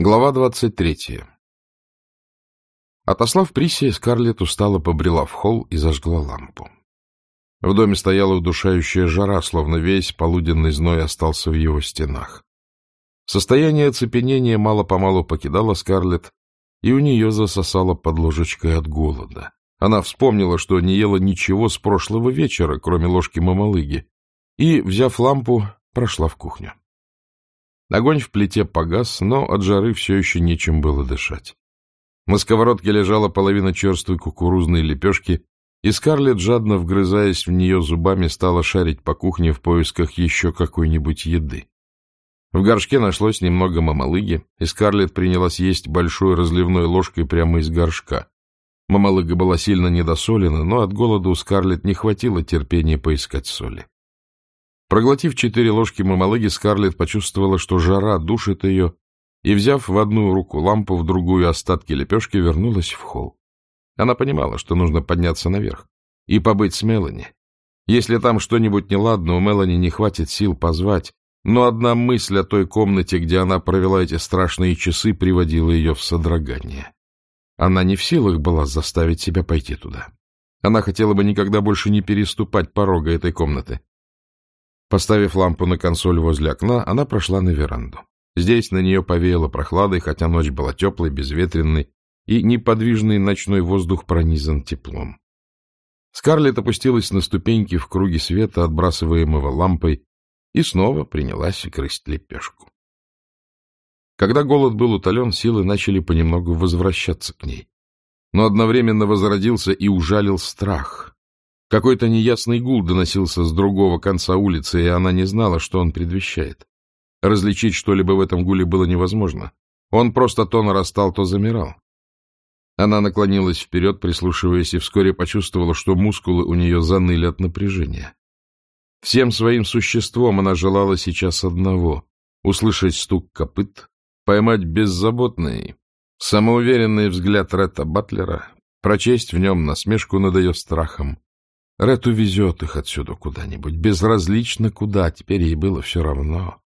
Глава двадцать третья Отослав Присия, Скарлетт устало побрела в холл и зажгла лампу. В доме стояла удушающая жара, словно весь полуденный зной остался в его стенах. Состояние оцепенения мало-помалу покидало Скарлетт, и у нее засосало под ложечкой от голода. Она вспомнила, что не ела ничего с прошлого вечера, кроме ложки мамалыги, и, взяв лампу, прошла в кухню. Огонь в плите погас, но от жары все еще нечем было дышать. На сковородке лежала половина черствой кукурузной лепешки, и Скарлетт, жадно вгрызаясь в нее зубами, стала шарить по кухне в поисках еще какой-нибудь еды. В горшке нашлось немного мамалыги, и Скарлетт принялась есть большой разливной ложкой прямо из горшка. Мамалыга была сильно недосолена, но от голода у Скарлетт не хватило терпения поискать соли. Проглотив четыре ложки мамалыги, Скарлетт почувствовала, что жара душит ее, и, взяв в одну руку лампу, в другую остатки лепешки, вернулась в холл. Она понимала, что нужно подняться наверх и побыть с Мелани. Если там что-нибудь неладно, у Мелани не хватит сил позвать, но одна мысль о той комнате, где она провела эти страшные часы, приводила ее в содрогание. Она не в силах была заставить себя пойти туда. Она хотела бы никогда больше не переступать порога этой комнаты. Поставив лампу на консоль возле окна, она прошла на веранду. Здесь на нее повеяло прохладой, хотя ночь была теплой, безветренной, и неподвижный ночной воздух пронизан теплом. Скарлетт опустилась на ступеньки в круге света, отбрасываемого лампой, и снова принялась грызть лепешку. Когда голод был утолен, силы начали понемногу возвращаться к ней. Но одновременно возродился и ужалил страх, какой-то неясный гул доносился с другого конца улицы, и она не знала, что он предвещает. Различить что-либо в этом гуле было невозможно. Он просто то нарастал, то замирал. Она наклонилась вперед, прислушиваясь, и вскоре почувствовала, что мускулы у нее заныли от напряжения. Всем своим существом она желала сейчас одного — услышать стук копыт, поймать беззаботный, самоуверенный взгляд Ретта Батлера, прочесть в нем насмешку над ее страхом, Ред увезет их отсюда куда-нибудь, безразлично куда, теперь ей было все равно.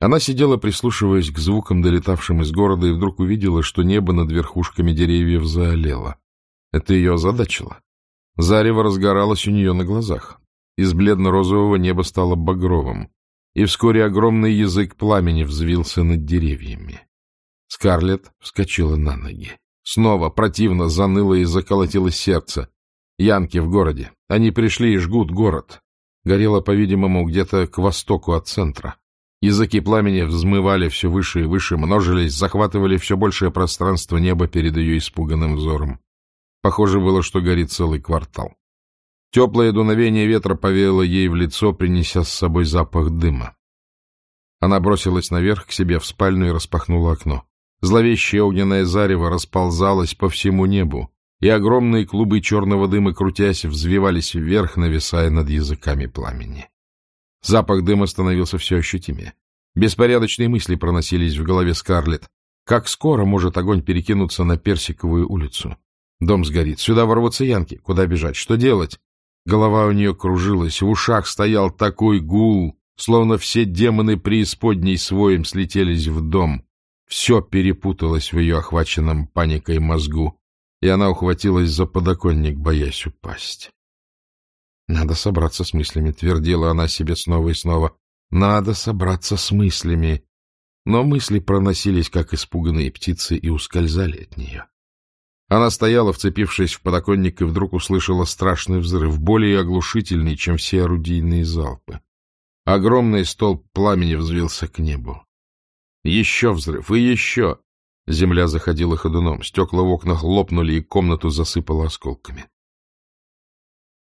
Она сидела, прислушиваясь к звукам, долетавшим из города, и вдруг увидела, что небо над верхушками деревьев заолело. Это ее озадачило. Зарево разгоралось у нее на глазах. Из бледно-розового неба стало багровым, и вскоре огромный язык пламени взвился над деревьями. Скарлетт вскочила на ноги. Снова противно заныло и заколотилось сердце. Янки в городе. Они пришли и жгут город. Горело, по-видимому, где-то к востоку от центра. Языки пламени взмывали все выше и выше, множились, захватывали все большее пространство неба перед ее испуганным взором. Похоже было, что горит целый квартал. Теплое дуновение ветра повеяло ей в лицо, принеся с собой запах дыма. Она бросилась наверх к себе в спальню и распахнула окно. Зловещее огненное зарево расползалось по всему небу и огромные клубы черного дыма, крутясь, взвивались вверх, нависая над языками пламени. Запах дыма становился все ощутимее. Беспорядочные мысли проносились в голове Скарлетт. Как скоро может огонь перекинуться на Персиковую улицу? Дом сгорит. Сюда ворвутся янки. Куда бежать? Что делать? Голова у нее кружилась. В ушах стоял такой гул, словно все демоны преисподней своим слетелись в дом. Все перепуталось в ее охваченном паникой мозгу и она ухватилась за подоконник, боясь упасть. «Надо собраться с мыслями», — твердила она себе снова и снова. «Надо собраться с мыслями». Но мысли проносились, как испуганные птицы, и ускользали от нее. Она стояла, вцепившись в подоконник, и вдруг услышала страшный взрыв, более оглушительный, чем все орудийные залпы. Огромный столб пламени взвился к небу. Еще взрыв и еще. Земля заходила ходуном, стекла в окнах лопнули, и комнату засыпало осколками.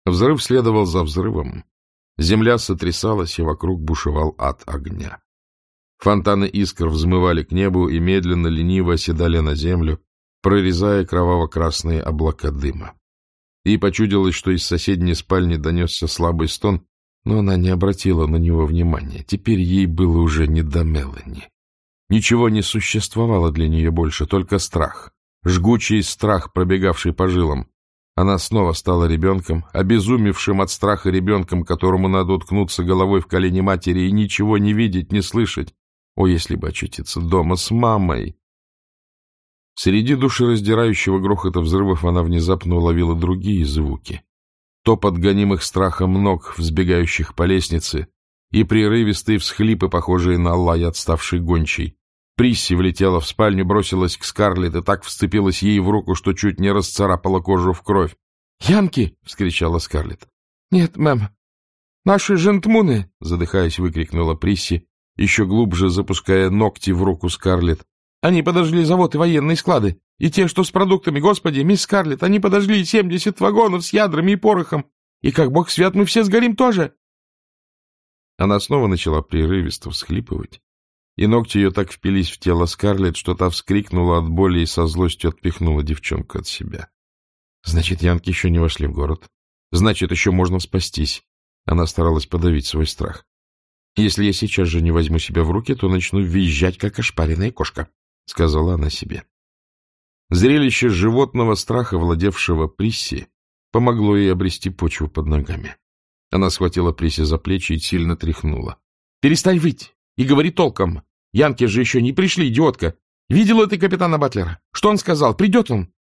Взрыв следовал за взрывом. Земля сотрясалась, и вокруг бушевал ад огня. Фонтаны искр взмывали к небу и медленно, лениво оседали на землю, прорезая кроваво-красные облака дыма. И почудилось, что из соседней спальни донесся слабый стон, но она не обратила на него внимания. Теперь ей было уже не до Мелани. Ничего не существовало для нее больше, только страх. Жгучий страх, пробегавший по жилам. Она снова стала ребенком, обезумевшим от страха ребенком, которому надо уткнуться головой в колени матери и ничего не видеть, не слышать. О, если бы очутиться дома с мамой! Среди душераздирающего грохота взрывов она внезапно уловила другие звуки. Топот гонимых страхом ног, взбегающих по лестнице, и прерывистые всхлипы, похожие на лай отставшей гончей. Присси влетела в спальню, бросилась к Скарлетт и так вцепилась ей в руку, что чуть не расцарапала кожу в кровь. «Янки!» — вскричала Скарлетт. «Нет, мэм. Наши жентмуны!» — задыхаясь, выкрикнула Присси, еще глубже запуская ногти в руку Скарлетт. «Они подожгли завод и военные склады. И те, что с продуктами. Господи, мисс Скарлетт, они подожгли семьдесят вагонов с ядрами и порохом. И, как бог свят, мы все сгорим тоже!» Она снова начала прерывисто всхлипывать, и ногти ее так впились в тело Скарлетт, что та вскрикнула от боли и со злостью отпихнула девчонку от себя. Значит, янки еще не вошли в город. Значит, еще можно спастись. Она старалась подавить свой страх. Если я сейчас же не возьму себя в руки, то начну визжать, как ошпаренная кошка, — сказала она себе. Зрелище животного страха, владевшего Присси, помогло ей обрести почву под ногами. Она схватила Присси за плечи и сильно тряхнула. — Перестань выть и говори толком. Янки же еще не пришли, идиотка. Видела ты капитана Батлера? Что он сказал? Придет он?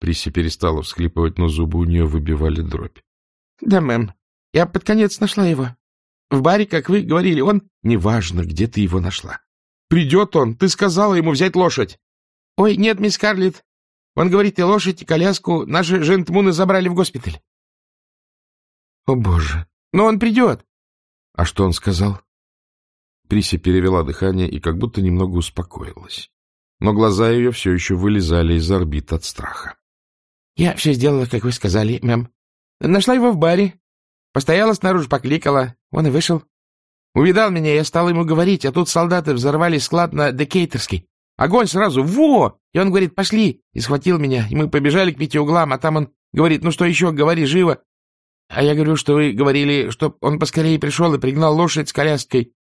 Присси перестала всхлипывать, но зубы у нее выбивали дробь. — Да, мэм. Я под конец нашла его. В баре, как вы говорили, он... Неважно, где ты его нашла. Придет он. Ты сказала ему взять лошадь. — Ой, нет, мисс Карлетт. Он говорит, и лошадь, и коляску наши жентмуны забрали в госпиталь. О, Боже! Но он придет! А что он сказал? Приси перевела дыхание и как будто немного успокоилась. Но глаза ее все еще вылезали из орбит от страха. — Я все сделала, как вы сказали, мэм. Нашла его в баре. Постояла снаружи, покликала. Он и вышел. Увидал меня, я стала ему говорить, а тут солдаты взорвали склад на Декейтерский. Огонь сразу, во! И он говорит, пошли, и схватил меня, и мы побежали к пяти углам, а там он говорит, ну что еще, говори живо. А я говорю, что вы говорили, чтоб он поскорее пришел и пригнал лошадь с коляской.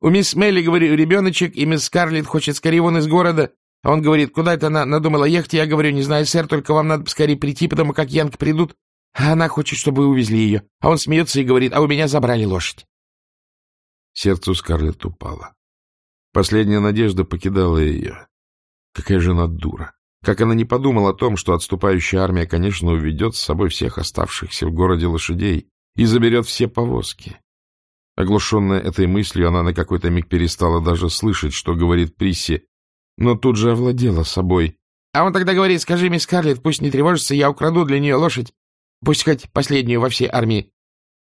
У мисс Мелли, говорю, ребеночек, и мисс Скарлетт хочет скорее вон из города. А он говорит, куда это она надумала ехать? Я говорю, не знаю, сэр, только вам надо поскорее прийти, потому как янки придут. А она хочет, чтобы вы увезли ее. А он смеется и говорит, а у меня забрали лошадь. Сердце Скарлетт упало. Последняя надежда покидала ее. Какая же она дура. Как она не подумала о том, что отступающая армия, конечно, уведет с собой всех оставшихся в городе лошадей и заберет все повозки. Оглушенная этой мыслью, она на какой-то миг перестала даже слышать, что говорит Присси, но тут же овладела собой. — А он тогда говорит, скажи мисс Карлетт, пусть не тревожится, я украду для нее лошадь, пусть хоть последнюю во всей армии.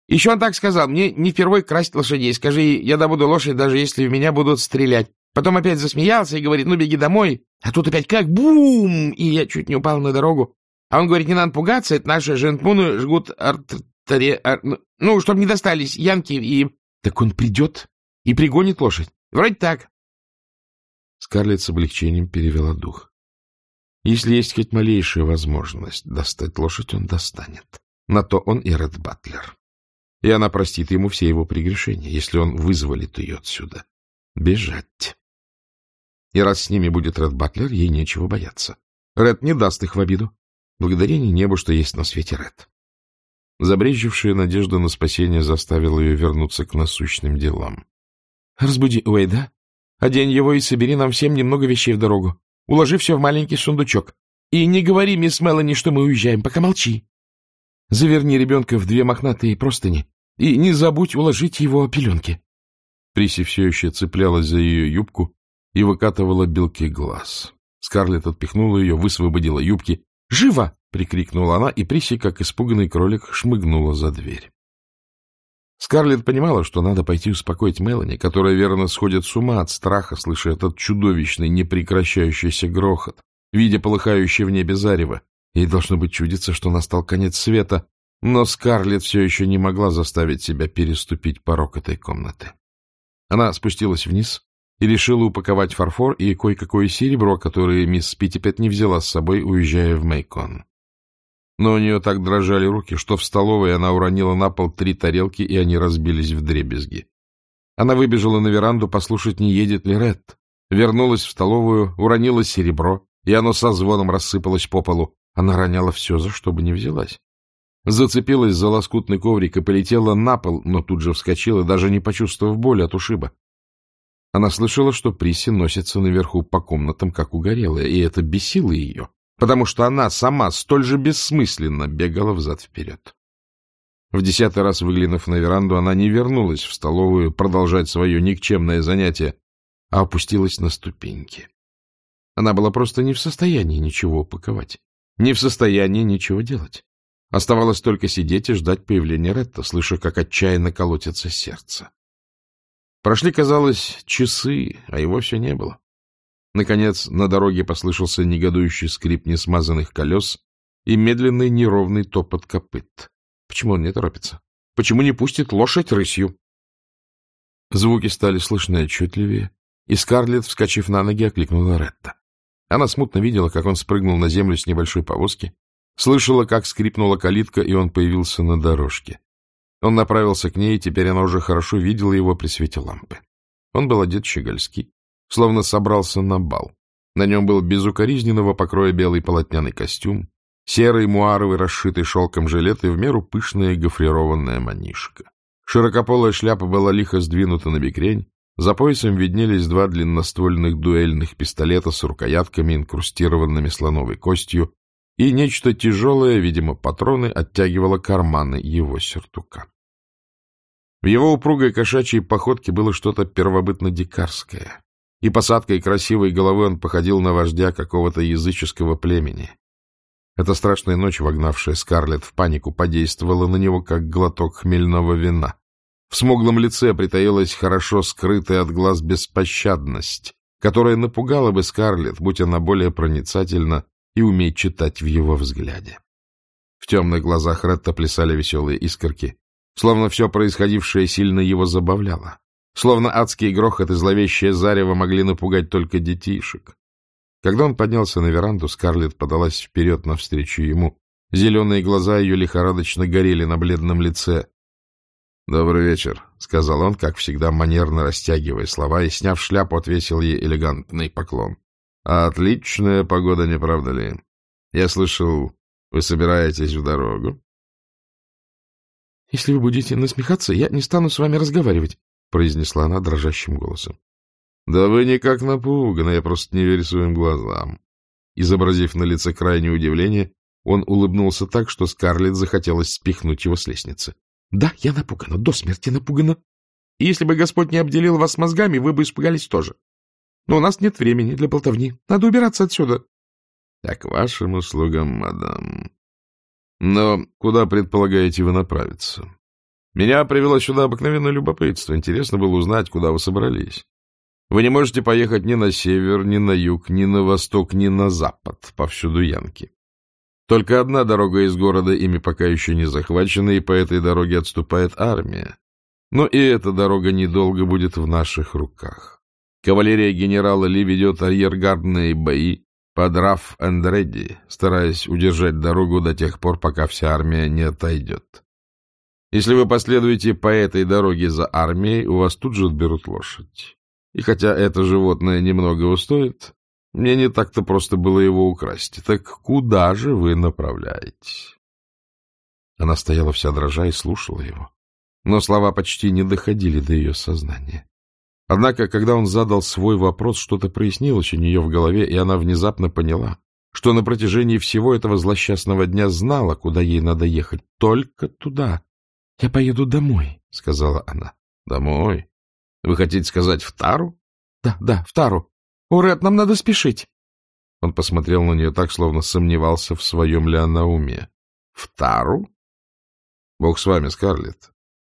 Еще он так сказал, мне не впервой красть лошадей, скажи, я добуду лошадь, даже если в меня будут стрелять. Потом опять засмеялся и говорит, ну, беги домой. А тут опять как бум! И я чуть не упал на дорогу. А он говорит, не надо пугаться, это наши жентмуны жгут артере... Ар... Ну, ну, чтобы не достались янки и... Так он придет и пригонит лошадь. Вроде так. Скарлетт с облегчением перевела дух. Если есть хоть малейшая возможность достать лошадь, он достанет. На то он и Ред Батлер. И она простит ему все его прегрешения, если он вызволит ее отсюда. Бежать. И раз с ними будет Ред Батлер, ей нечего бояться. Ред не даст их в обиду. Благодарение небу, что есть на свете Ред. Забрежевшая надежда на спасение заставила ее вернуться к насущным делам. — Разбуди Уэйда, одень его и собери нам всем немного вещей в дорогу. Уложи все в маленький сундучок. И не говори мисс Мелани, что мы уезжаем, пока молчи. Заверни ребенка в две мохнатые простыни и не забудь уложить его пеленки. Приси все еще цеплялась за ее юбку, и выкатывала белки глаз. Скарлетт отпихнула ее, высвободила юбки. «Живо!» — прикрикнула она, и Приси, как испуганный кролик, шмыгнула за дверь. Скарлетт понимала, что надо пойти успокоить Мелани, которая, верно, сходит с ума от страха, слыша этот чудовищный, непрекращающийся грохот, видя полыхающее в небе зарево. Ей должно быть чудиться, что настал конец света, но Скарлетт все еще не могла заставить себя переступить порог этой комнаты. Она спустилась вниз, и решила упаковать фарфор и кое-какое серебро, которое мисс Питтипет не взяла с собой, уезжая в Мейкон. Но у нее так дрожали руки, что в столовой она уронила на пол три тарелки, и они разбились в дребезги. Она выбежала на веранду послушать, не едет ли Ред. Вернулась в столовую, уронила серебро, и оно со звоном рассыпалось по полу. Она роняла все, за что бы не взялась. Зацепилась за лоскутный коврик и полетела на пол, но тут же вскочила, даже не почувствовав боли от ушиба. Она слышала, что Присси носится наверху по комнатам, как угорелая, и это бесило ее, потому что она сама столь же бессмысленно бегала взад-вперед. В десятый раз выглянув на веранду, она не вернулась в столовую продолжать свое никчемное занятие, а опустилась на ступеньки. Она была просто не в состоянии ничего упаковать, не в состоянии ничего делать. Оставалось только сидеть и ждать появления Ретта, слыша, как отчаянно колотится сердце. Прошли, казалось, часы, а его все не было. Наконец, на дороге послышался негодующий скрип несмазанных колес и медленный неровный топот копыт. Почему он не торопится? Почему не пустит лошадь рысью? Звуки стали слышны отчетливее, и Скарлетт, вскочив на ноги, окликнула Ретта. Она смутно видела, как он спрыгнул на землю с небольшой повозки, слышала, как скрипнула калитка, и он появился на дорожке. Он направился к ней, и теперь она уже хорошо видела его при свете лампы. Он был одет щегольски, словно собрался на бал. На нем был безукоризненного покроя белый полотняный костюм, серый муаровый, расшитый шелком жилет и в меру пышная гофрированная манишка. Широкополая шляпа была лихо сдвинута на бекрень, за поясом виднелись два длинноствольных дуэльных пистолета с рукоятками, инкрустированными слоновой костью, и нечто тяжелое, видимо, патроны, оттягивало карманы его сюртука. В его упругой кошачьей походке было что-то первобытно-дикарское, и посадкой красивой головы он походил на вождя какого-то языческого племени. Эта страшная ночь, вогнавшая Скарлетт в панику, подействовала на него, как глоток хмельного вина. В смуглом лице притаилась хорошо скрытая от глаз беспощадность, которая напугала бы Скарлетт, будь она более проницательна и умеет читать в его взгляде. В темных глазах Ретта плясали веселые искорки, словно все происходившее сильно его забавляло, словно адский грохот и зловещее зарево могли напугать только детишек. Когда он поднялся на веранду, Скарлетт подалась вперед навстречу ему. Зеленые глаза ее лихорадочно горели на бледном лице. — Добрый вечер, — сказал он, как всегда манерно растягивая слова, и, сняв шляпу, отвесил ей элегантный поклон. Отличная погода, не правда ли? Я слышал, вы собираетесь в дорогу. — Если вы будете насмехаться, я не стану с вами разговаривать, — произнесла она дрожащим голосом. — Да вы никак напуганы, я просто не верю своим глазам. Изобразив на лице крайнее удивление, он улыбнулся так, что Скарлетт захотелось спихнуть его с лестницы. — Да, я напугана, до смерти напугана. И если бы Господь не обделил вас мозгами, вы бы испугались тоже. Но у нас нет времени для болтовни. Надо убираться отсюда. — Так, вашим услугам, мадам. Но куда предполагаете вы направиться? Меня привело сюда обыкновенное любопытство. Интересно было узнать, куда вы собрались. Вы не можете поехать ни на север, ни на юг, ни на восток, ни на запад, повсюду Янки. Только одна дорога из города ими пока еще не захвачена, и по этой дороге отступает армия. Но и эта дорога недолго будет в наших руках. Кавалерия генерала Ли ведет арьергардные бои под Раф энд Редди, стараясь удержать дорогу до тех пор, пока вся армия не отойдет. Если вы последуете по этой дороге за армией, у вас тут же отберут лошадь. И хотя это животное немного стоит, мне не так-то просто было его украсть. Так куда же вы направляетесь? Она стояла вся дрожа и слушала его, но слова почти не доходили до ее сознания. Однако, когда он задал свой вопрос, что-то прояснилось у нее в голове, и она внезапно поняла, что на протяжении всего этого злосчастного дня знала, куда ей надо ехать. Только туда. — Я поеду домой, — сказала она. — Домой? Вы хотите сказать в Тару? — Да, да, в Тару. — Уред, нам надо спешить. Он посмотрел на нее так, словно сомневался, в своем ли она уме. — В Тару? — Бог с вами, Скарлетт.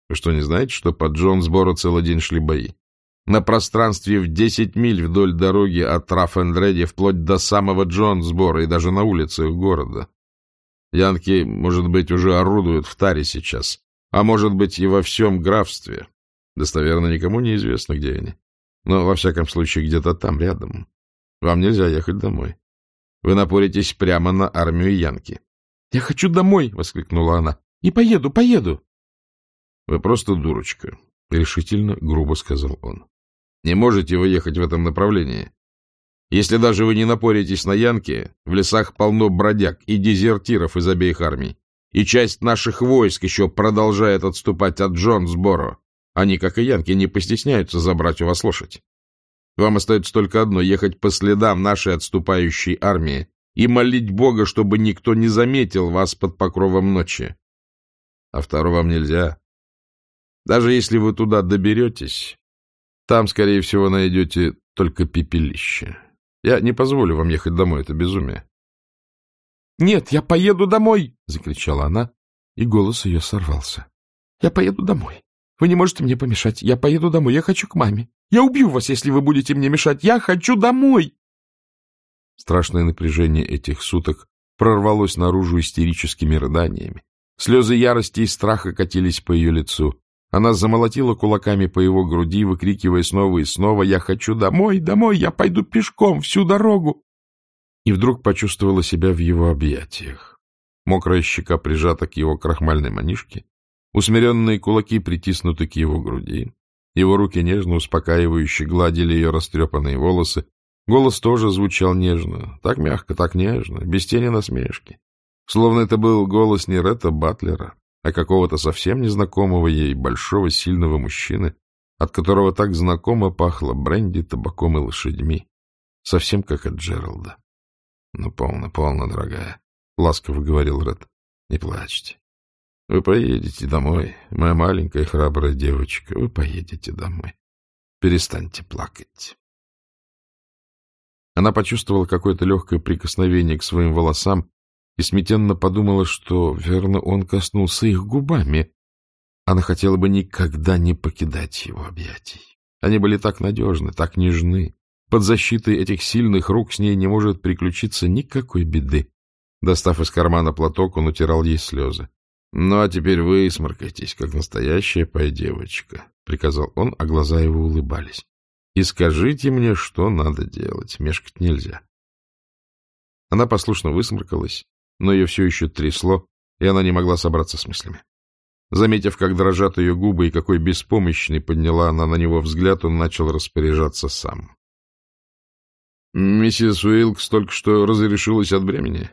Вы что, не знаете, что под Джонсборо целый день шли бои? На пространстве в десять миль вдоль дороги от Раффендреди вплоть до самого Джонсбора и даже на улицах города. Янки, может быть, уже орудуют в Таре сейчас, а может быть и во всем графстве. Достоверно никому не известно, где они. Но, во всяком случае, где-то там, рядом. Вам нельзя ехать домой. Вы напоритесь прямо на армию Янки. — Я хочу домой! — воскликнула она. — И поеду, поеду! — Вы просто дурочка, — решительно, грубо сказал он. Не можете вы ехать в этом направлении. Если даже вы не напоритесь на Янки, в лесах полно бродяг и дезертиров из обеих армий, и часть наших войск еще продолжает отступать от Джонсборо. Они, как и Янки, не постесняются забрать у вас лошадь. Вам остается только одно — ехать по следам нашей отступающей армии и молить Бога, чтобы никто не заметил вас под покровом ночи. А второго вам нельзя. Даже если вы туда доберетесь, там, скорее всего, найдете только пепелище. Я не позволю вам ехать домой, это безумие. — Нет, я поеду домой! — закричала она, и голос ее сорвался. — Я поеду домой. Вы не можете мне помешать. Я поеду домой. Я хочу к маме. Я убью вас, если вы будете мне мешать. Я хочу домой! Страшное напряжение этих суток прорвалось наружу истерическими рыданиями. Слезы ярости и страха катились по ее лицу. Она замолотила кулаками по его груди, выкрикивая снова и снова «Я хочу домой, домой, я пойду пешком всю дорогу!» И вдруг почувствовала себя в его объятиях. Мокрая щека прижата к его крахмальной манишке, усмиренные кулаки притиснуты к его груди, его руки нежно успокаивающе гладили ее растрепанные волосы, голос тоже звучал нежно, так мягко, так нежно, без тени насмешки. Словно это был голос не Ретта Батлера, а какого-то совсем незнакомого ей большого сильного мужчины, от которого так знакомо пахло бренди, табаком и лошадьми, совсем как от Джералда. — Ну, полно, полно, дорогая, — ласково говорил Ред. — Не плачьте. Вы поедете домой, моя маленькая храбрая девочка, вы поедете домой. Перестаньте плакать. Она почувствовала какое-то легкое прикосновение к своим волосам и смятенно подумала, что, верно, он коснулся их губами. Она хотела бы никогда не покидать его объятий. Они были так надежны, так нежны. Под защитой этих сильных рук с ней не может приключиться никакой беды. Достав из кармана платок, он утирал ей слезы. — Ну, а теперь вы сморкайтесь, как настоящая пай-девочка, — приказал он, а глаза его улыбались. — И скажите мне, что надо делать. Мешкать нельзя. Она послушно высморкалась, но ее все еще трясло, и она не могла собраться с мыслями. Заметив, как дрожат ее губы и какой беспомощный подняла она на него взгляд, он начал распоряжаться сам. — Миссис Уилкс только что разрешилась от бремени.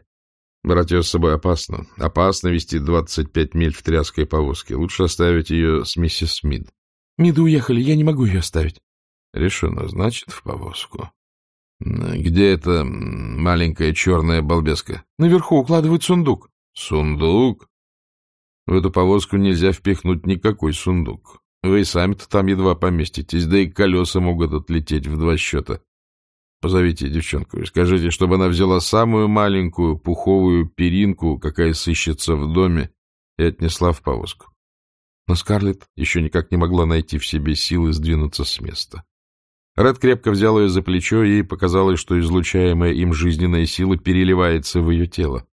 Брать ее с собой опасно. Опасно вести двадцать пять миль в тряской повозке. Лучше оставить ее с миссис Мид. — Миды уехали, я не могу ее оставить. — Решено. Значит, в повозку. Где эта маленькая черная балбеска? Наверху укладывают сундук. Сундук? В эту повозку нельзя впихнуть никакой сундук. Вы сами-то там едва поместитесь, да и колеса могут отлететь в два счета. Позовите девчонку и скажите, чтобы она взяла самую маленькую пуховую перинку, какая сыщется в доме, и отнесла в повозку. Но Скарлетт еще никак не могла найти в себе силы сдвинуться с места. Ред крепко взял ее за плечо, и показалось, что излучаемая им жизненная сила переливается в ее тело.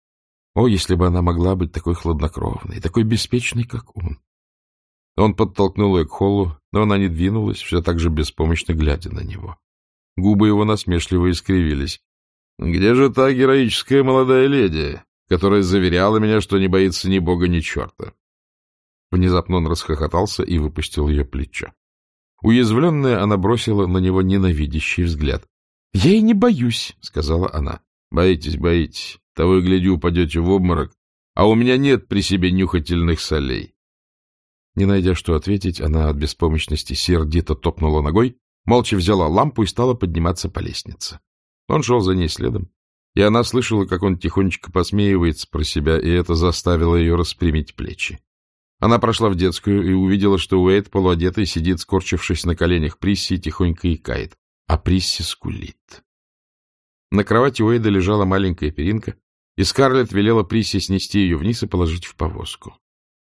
О, если бы она могла быть такой хладнокровной, такой беспечной, как он! Он подтолкнул ее к холлу, но она не двинулась, все так же беспомощно глядя на него. Губы его насмешливо искривились. — Где же та героическая молодая леди, которая заверяла меня, что не боится ни бога, ни черта? Внезапно он расхохотался и выпустил ее плечо. Уязвленная, она бросила на него ненавидящий взгляд. — Я и не боюсь, — сказала она. — Боитесь, боитесь. Того и гляди, упадете в обморок. А у меня нет при себе нюхательных солей. Не найдя что ответить, она от беспомощности сердито топнула ногой, молча взяла лампу и стала подниматься по лестнице. Он шел за ней следом, и она слышала, как он тихонечко посмеивается про себя, и это заставило ее распрямить плечи. Она прошла в детскую и увидела, что Уэйд, полуодетый, сидит, скорчившись на коленях Присси, тихонько икает, а Присси скулит. На кровати Уэйда лежала маленькая перинка, и Скарлетт велела Присси снести ее вниз и положить в повозку.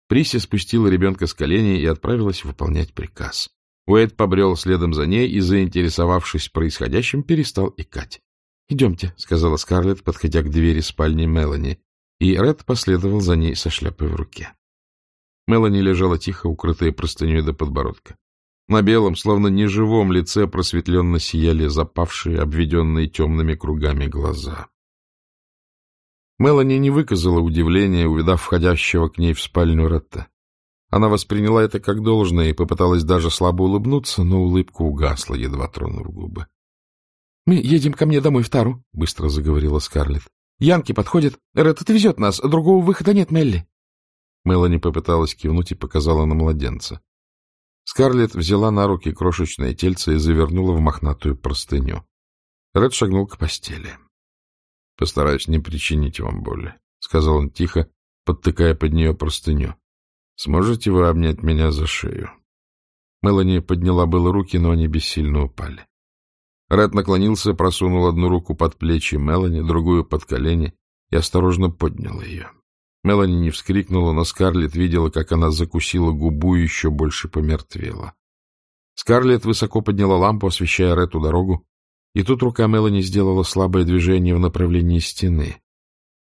Присси спустила ребенка с коленей и отправилась выполнять приказ. Уэйд побрел следом за ней и, заинтересовавшись происходящим, перестал икать. — Идемте, — сказала Скарлетт, подходя к двери спальни Мелани, и Ред последовал за ней со шляпой в руке. Мелани лежала тихо, укрытая простыней до подбородка. На белом, словно неживом лице просветленно сияли запавшие, обведенные темными кругами глаза. Мелани не выказала удивления, увидав входящего к ней в спальню Ретта. Она восприняла это как должное и попыталась даже слабо улыбнуться, но улыбка угасла, едва тронув губы. — Мы едем ко мне домой в Тару, — быстро заговорила Скарлетт. — Янки подходят. Ред отвезет нас. Другого выхода нет, Мелли. Мелани попыталась кивнуть и показала на младенца. Скарлетт взяла на руки крошечное тельце и завернула в мохнатую простыню. Ред шагнул к постели. — Постараюсь не причинить вам боли, — сказал он тихо, подтыкая под нее простыню. — Сможете вы обнять меня за шею? Мелани подняла было руки, но они бессильно упали. Ред наклонился, просунул одну руку под плечи Мелани, другую под колени и осторожно поднял ее. Мелани не вскрикнула, но Скарлетт видела, как она закусила губу и еще больше помертвела. Скарлетт высоко подняла лампу, освещая Рету дорогу, и тут рука Мелани сделала слабое движение в направлении стены.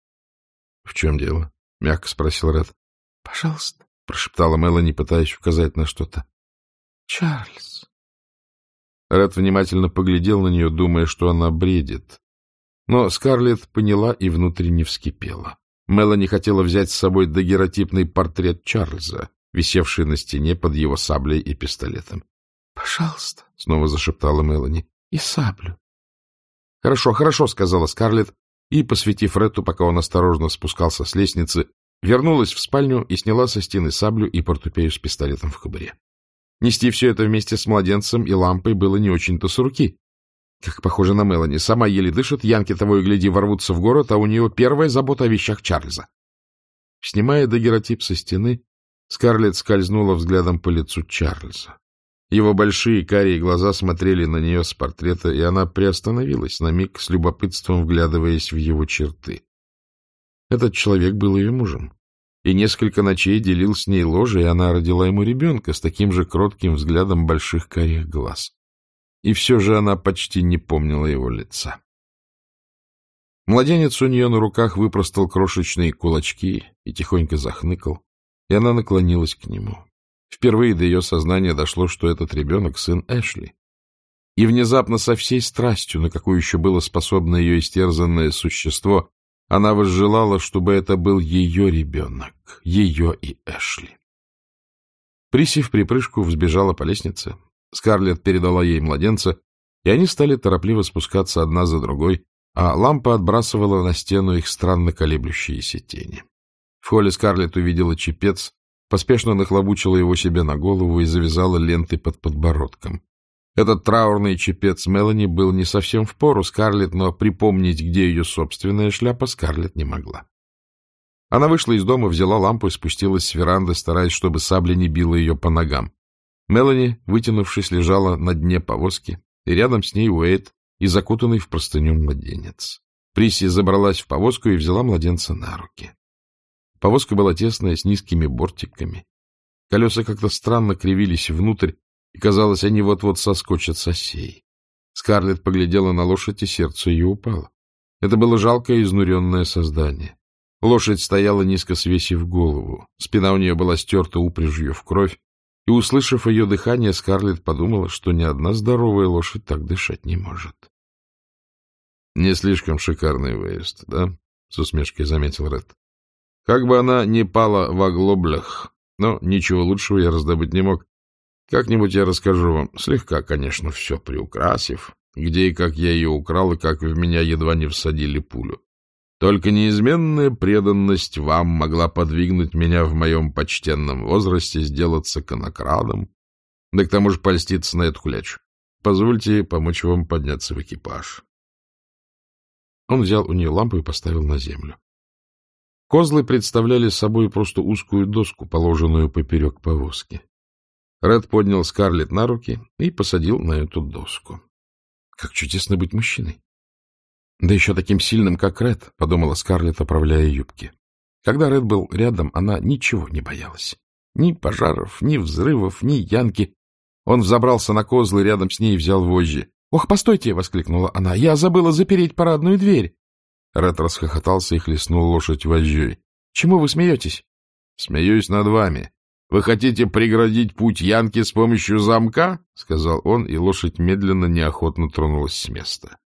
— В чем дело? — мягко спросил Ред. — Пожалуйста, — прошептала Мелани, пытаясь указать на что-то. — Чарльз. Ред внимательно поглядел на нее, думая, что она бредит. Но Скарлетт поняла и внутренне вскипела. Мелани хотела взять с собой дагеротипный портрет Чарльза, висевший на стене под его саблей и пистолетом. — Пожалуйста, — снова зашептала Мелани, — и саблю. — Хорошо, хорошо, — сказала Скарлетт, и, посветив Ретту, пока он осторожно спускался с лестницы, вернулась в спальню и сняла со стены саблю и портупею с пистолетом в кобуре. Нести все это вместе с младенцем и лампой было не очень-то с руки. Как похоже на Мелани. Сама еле дышит, янки того и гляди ворвутся в город, а у нее первая забота о вещах Чарльза. Снимая дагеротип со стены, Скарлетт скользнула взглядом по лицу Чарльза. Его большие карие глаза смотрели на нее с портрета, и она приостановилась на миг с любопытством, вглядываясь в его черты. Этот человек был ее мужем, и несколько ночей делил с ней ложе, и она родила ему ребенка с таким же кротким взглядом больших карих глаз и все же она почти не помнила его лица. Младенец у нее на руках выпростал крошечные кулачки и тихонько захныкал, и она наклонилась к нему. Впервые до ее сознания дошло, что этот ребенок — сын Эшли. И внезапно со всей страстью, на какую еще было способно ее истерзанное существо, она возжелала, чтобы это был ее ребенок, ее и Эшли. Приси в припрыжку взбежала по лестнице, Скарлетт передала ей младенца, и они стали торопливо спускаться одна за другой, а лампа отбрасывала на стену их странно колеблющиеся тени. В холле Скарлетт увидела чепец, поспешно нахлобучила его себе на голову и завязала ленты под подбородком. Этот траурный чепец Мелани был не совсем в пору Скарлетт, но припомнить, где ее собственная шляпа, Скарлетт не могла. Она вышла из дома, взяла лампу и спустилась с веранды, стараясь, чтобы сабля не била ее по ногам. Мелани, вытянувшись, лежала на дне повозки, и рядом с ней Уэйт и закутанный в простыню младенец. Приси забралась в повозку и взяла младенца на руки. Повозка была тесная, с низкими бортиками. Колеса как-то странно кривились внутрь, и, казалось, они вот-вот соскочат с осей. Скарлетт поглядела на лошадь, и сердце ее упало. Это было жалкое, изнуренное создание. Лошадь стояла низко свесив голову, спина у нее была стерта упряжью в кровь, и, услышав ее дыхание, Скарлетт подумала, что ни одна здоровая лошадь так дышать не может. — Не слишком шикарный выезд, да? — с усмешкой заметил Ред. — Как бы она ни пала в оглоблях, но ничего лучшего я раздобыть не мог. Как-нибудь я расскажу вам, слегка, конечно, все приукрасив, где и как я ее украл, и как в меня едва не всадили пулю. Только неизменная преданность вам могла подвигнуть меня в моем почтенном возрасте сделаться конокрадом, да к тому же польститься на эту клячу. Позвольте помочь вам подняться в экипаж. Он взял у нее лампу и поставил на землю. Козлы представляли собой просто узкую доску, положенную поперек повозки. Ред поднял Скарлетт на руки и посадил на эту доску. Как чудесно быть мужчиной! Да еще таким сильным, как Ред, — подумала Скарлетт, оправляя юбки. Когда Ред был рядом, она ничего не боялась. Ни пожаров, ни взрывов, ни янки. Он взобрался на козлы рядом с ней и взял вожжи. — Ох, постойте! — воскликнула она. — Я забыла запереть парадную дверь. Ред расхохотался и хлестнул лошадь вожжой. — Чему вы смеетесь? — Смеюсь над вами. Вы хотите преградить путь Янки с помощью замка? — сказал он, и лошадь медленно, неохотно тронулась с места.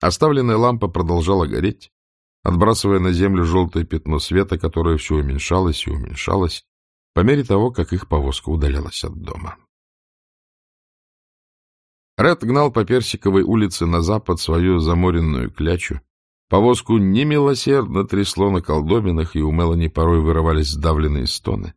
Оставленная лампа продолжала гореть, отбрасывая на землю желтое пятно света, которое все уменьшалось и уменьшалось по мере того, как их повозка удалялась от дома. Ред гнал по Персиковой улице на запад свою заморенную клячу. Повозку немилосердно трясло на колдобинах, и у Мелани порой вырывались сдавленные стоны.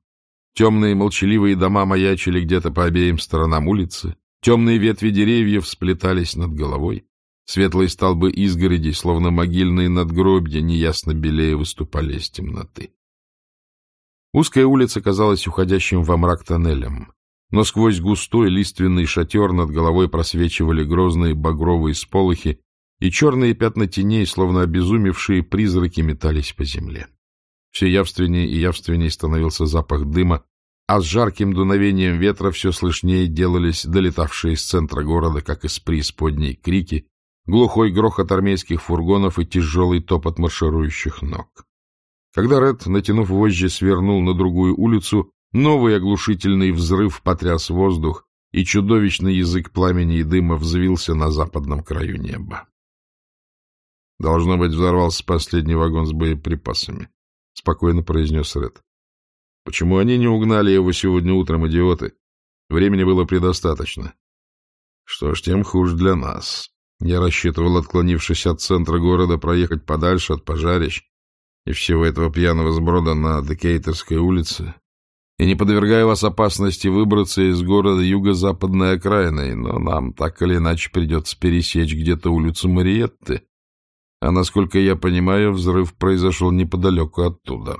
Темные молчаливые дома маячили где-то по обеим сторонам улицы, темные ветви деревьев сплетались над головой, светлые столбы изгородей, словно могильные надгробья, неясно белее выступали из темноты. Узкая улица казалась уходящим во мрак тоннелем, но сквозь густой лиственный шатер над головой просвечивали грозные багровые сполохи, и черные пятна теней, словно обезумевшие призраки, метались по земле. Все явственнее и явственнее становился запах дыма, а с жарким дуновением ветра все слышнее делались долетавшие из центра города, как из преисподней, крики, глухой грохот армейских фургонов и тяжелый топот марширующих ног. Когда Ред, натянув вожжи, свернул на другую улицу, новый оглушительный взрыв потряс воздух, и чудовищный язык пламени и дыма взвился на западном краю неба. Должно быть, взорвался последний вагон с боеприпасами, — спокойно произнес Ред. Почему они не угнали его сегодня утром, идиоты? Времени было предостаточно. Что ж, тем хуже для нас. Я рассчитывал, отклонившись от центра города, проехать подальше от пожарищ и всего этого пьяного сброда на Декейтерской улице, и не подвергая вас опасности выбраться из города юго-западной окраиной, но нам так или иначе придется пересечь где-то улицу Мариетты, а, насколько я понимаю, взрыв произошел неподалеку оттуда.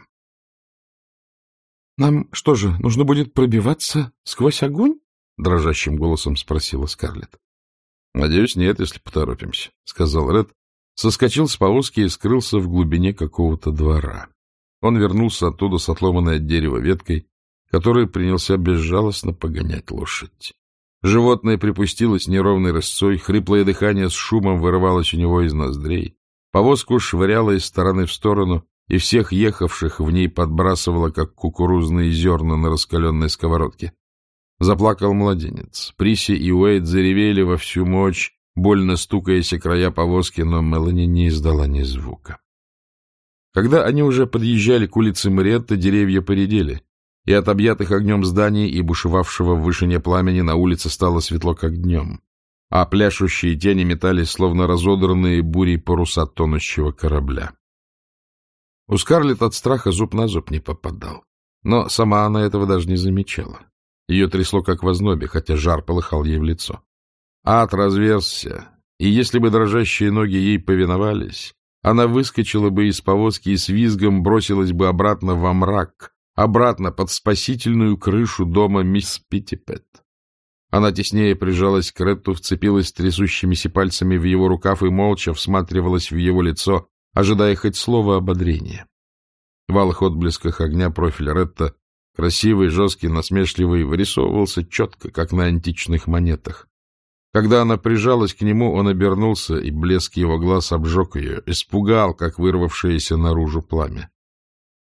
— Нам что же, нужно будет пробиваться сквозь огонь? — дрожащим голосом спросила Скарлетт. — Надеюсь, нет, если поторопимся, — сказал Ред, соскочил с повозки и скрылся в глубине какого-то двора. Он вернулся оттуда с отломанной от дерева веткой, который принялся безжалостно погонять лошадь. Животное припустилось неровной рысцой, хриплое дыхание с шумом вырывалось у него из ноздрей. Повозку швыряло из стороны в сторону, и всех ехавших в ней подбрасывало, как кукурузные зерна на раскаленной сковородке. Заплакал младенец. Приси и Уэйд заревели во всю мощь, больно стукаясь о края повозки, но Мелани не издала ни звука. Когда они уже подъезжали к улице Мариетта, деревья поредели, и от объятых огнем зданий и бушевавшего в вышине пламени на улице стало светло, как днем а пляшущие тени метались, словно разодранные бурей паруса тонущего корабля. У Скарлетт от страха зуб на зуб не попадал, но сама она этого даже не замечала. Ее трясло, как в ознобе, хотя жар полыхал ей в лицо. Ад разверзся, и если бы дрожащие ноги ей повиновались, она выскочила бы из повозки и с визгом бросилась бы обратно во мрак, обратно под спасительную крышу дома мисс Питтипет. Она теснее прижалась к Ретту, вцепилась трясущимися пальцами в его рукав и молча всматривалась в его лицо, ожидая хоть слова ободрения. В алых отблесках огня профиль Ретта, красивый, жесткий, насмешливый, вырисовывался четко, как на античных монетах. Когда она прижалась к нему, он обернулся, и блеск его глаз обжег ее, испугал, как вырвавшееся наружу пламя.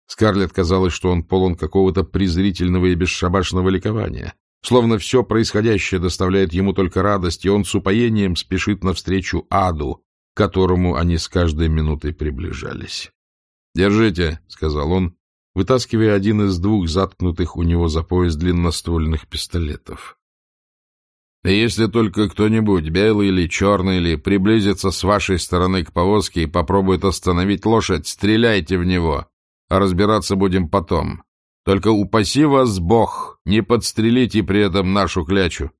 Скарлетт казалось, что он полон какого-то презрительного и бесшабашного ликования, Словно все происходящее доставляет ему только радость, и он с упоением спешит навстречу аду, к которому они с каждой минутой приближались. — Держите, — сказал он, вытаскивая один из двух заткнутых у него за пояс длинноствольных пистолетов. — Если только кто-нибудь, белый или черный, или приблизится с вашей стороны к повозке и попробует остановить лошадь, стреляйте в него, а разбираться будем потом. Только упаси вас Бог, не подстрелите при этом нашу клячу.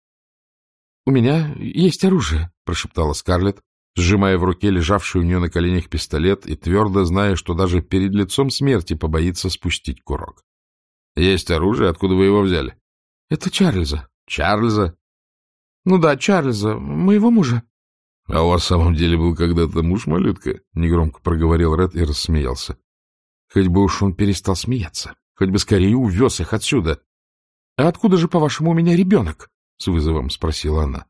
— У меня есть оружие, — прошептала Скарлетт, сжимая в руке лежавший у нее на коленях пистолет и твердо зная, что даже перед лицом смерти побоится спустить курок. — Есть оружие? Откуда вы его взяли? — Это Чарльза. — Чарльза? — Ну да, Чарльза, моего мужа. — А у вас в самом деле был когда-то муж-малютка? — негромко проговорил Ред и рассмеялся. Хоть бы уж он перестал смеяться. Хоть бы скорее увез их отсюда. — А откуда же, по-вашему, у меня ребенок? — с вызовом спросила она. —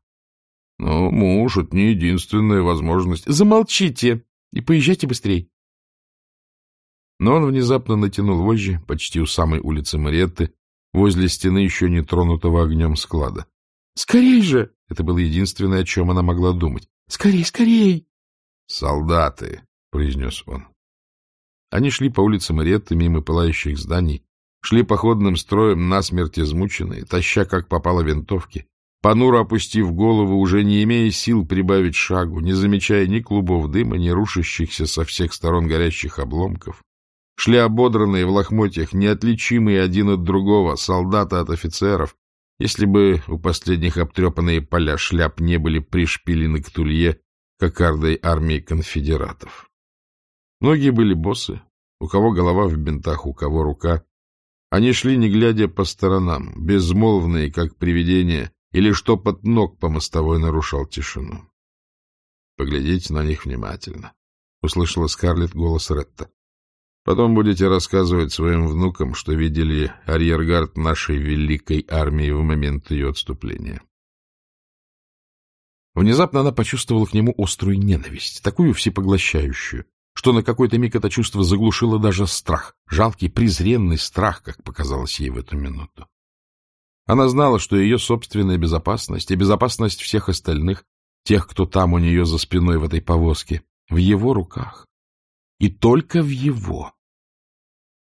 Ну, муж — это не единственная возможность. — Замолчите и поезжайте быстрей. Но он внезапно натянул вожжи почти у самой улицы Мариетты, возле стены еще не тронутого огнем склада. — Скорей же! — это было единственное, о чем она могла думать. — Скорей, скорей! — Солдаты! — произнес он. Они шли по улице Маретты мимо пылающих зданий, шли походным строем насмерть измученные, таща как попало винтовки, понуро опустив голову, уже не имея сил прибавить шагу, не замечая ни клубов дыма, ни рушащихся со всех сторон горящих обломков. шли ободранные в лохмотьях, неотличимые один от другого, солдаты от офицеров, если бы у последних обтрепанные поля шляп не были пришпилены к тулье кокардой армии конфедератов. Многие были боссы, у кого голова в бинтах, у кого рука. Они шли, не глядя по сторонам, безмолвные, как привидения, или что под ног по мостовой нарушал тишину. — Поглядите на них внимательно, — услышала Скарлетт голос Ретта. Потом будете рассказывать своим внукам, что видели арьергард нашей великой армии в момент ее отступления. Внезапно она почувствовала к нему острую ненависть, такую всепоглощающую, что на какой-то миг это чувство заглушило даже страх, жалкий, презренный страх, как показалось ей в эту минуту. Она знала, что ее собственная безопасность и безопасность всех остальных, тех, кто там у нее за спиной в этой повозке, в его руках. И только в его.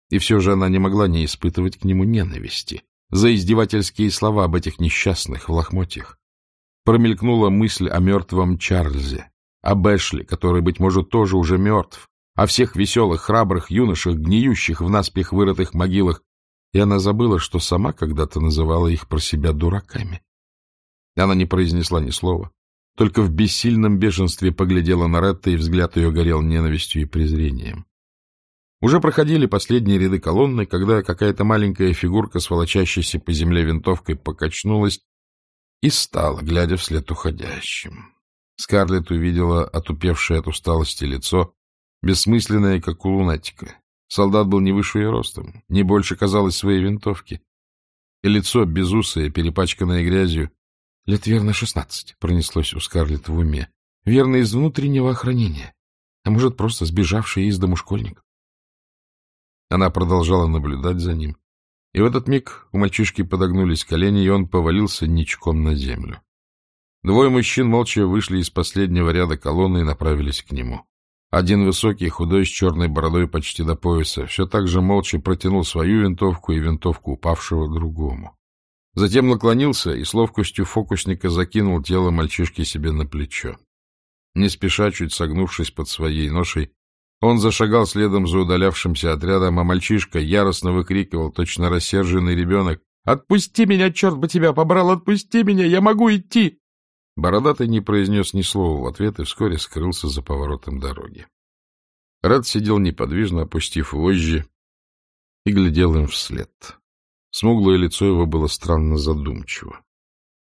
И все же она не могла не испытывать к нему ненависти за издевательские слова об этих несчастных в лохмотьях. Промелькнула мысль о мертвом Чарльзе, об Эшли, который, быть может, тоже уже мертв, о всех веселых, храбрых юношах, гниющих в наспех вырытых могилах, и она забыла, что сама когда-то называла их про себя дураками. Она не произнесла ни слова, только в бессильном бешенстве поглядела на Ретта, и взгляд ее горел ненавистью и презрением. Уже проходили последние ряды колонны, когда какая-то маленькая фигурка с волочащейся по земле винтовкой покачнулась и стала, глядя вслед уходящим. Скарлетт увидела отупевшее от усталости лицо, бессмысленное, как у лунатика. Солдат был не выше ее ростом, не больше казалось своей винтовки. И лицо безусое, перепачканное грязью, Лет верно шестнадцать, пронеслось у Скарлетт в уме. Верно из внутреннего охранения. А может, просто сбежавший из дому школьник. Она продолжала наблюдать за ним. И в этот миг у мальчишки подогнулись колени, и он повалился ничком на землю. Двое мужчин молча вышли из последнего ряда колонны и направились к нему. Один высокий, худой, с черной бородой почти до пояса, все так же молча протянул свою винтовку и винтовку упавшего другому. Затем наклонился и с ловкостью фокусника закинул тело мальчишки себе на плечо. Не спеша, чуть согнувшись под своей ношей, он зашагал следом за удалявшимся отрядом, а мальчишка яростно выкрикивал, точно рассерженный ребенок, «Отпусти меня, черт бы тебя побрал! Отпусти меня! Я могу идти!» Бородатый не произнес ни слова в ответ и вскоре скрылся за поворотом дороги. Ред сидел неподвижно, опустив вожжи, и глядел им вслед. Смуглое лицо его было странно задумчиво.